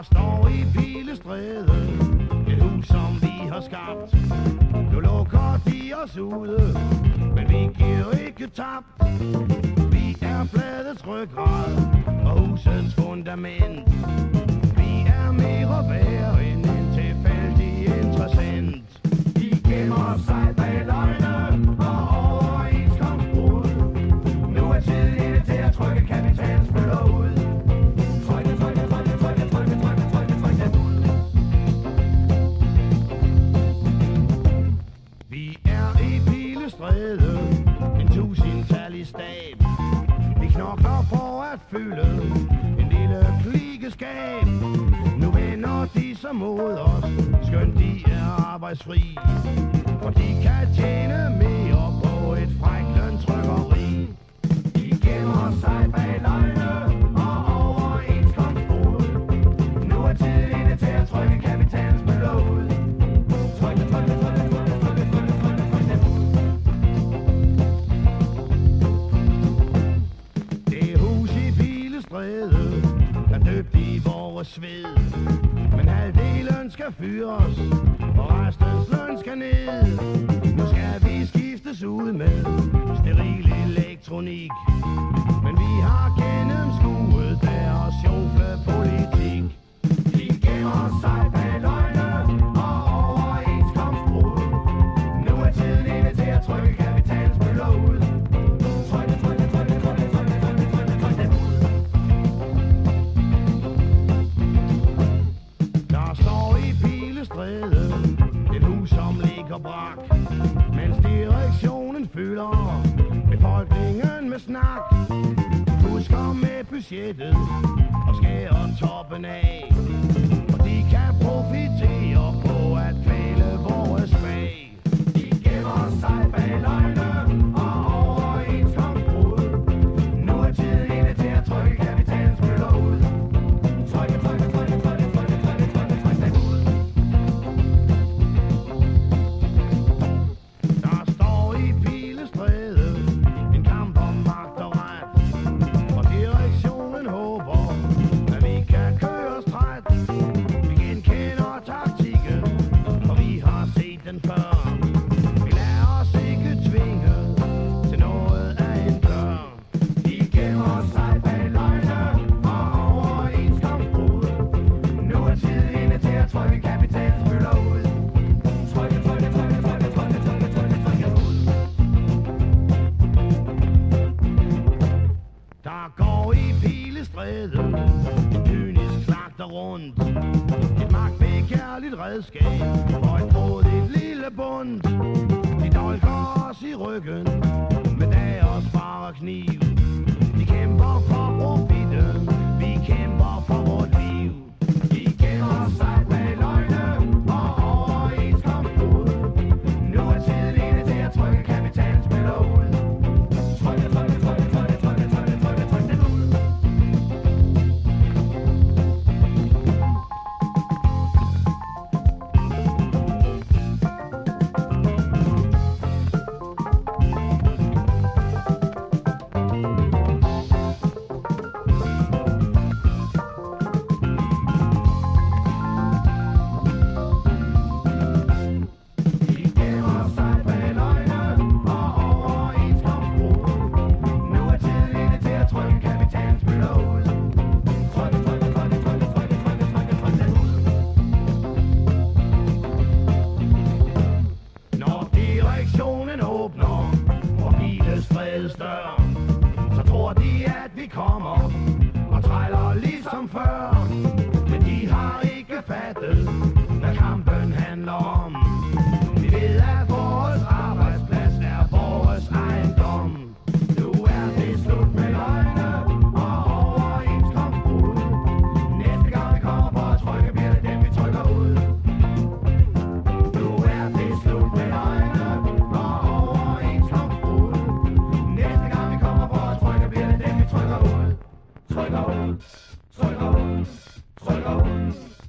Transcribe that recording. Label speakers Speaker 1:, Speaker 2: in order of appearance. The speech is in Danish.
Speaker 1: der står i Pilestræde Et hus, som vi har skabt. Nu lukker de os ude Men vi giver ikke tabt. Vi er bladets ryggrad Og husets fundament. stab. Vi knokler på at fylde en lille klikeskab Nu vender de sig mod os, skønt de er arbejdsfri. For de kan tjene mere. vrede Der døbt i vores sved. Men halvdelen skal fyres, og restens løn skal ned. Nu skal vi skiftes ud med steril elektronik. Men vi har gennemskuet deres sjofle politik. budgettet og skærer toppen af. stræde Kynisk slagter rundt. Et magtbegærligt redskab. For et modigt tror de, at vi kommer og træller ligesom før. Men de har ikke fattet, Hund, Zeugerhund, Zeugerhund.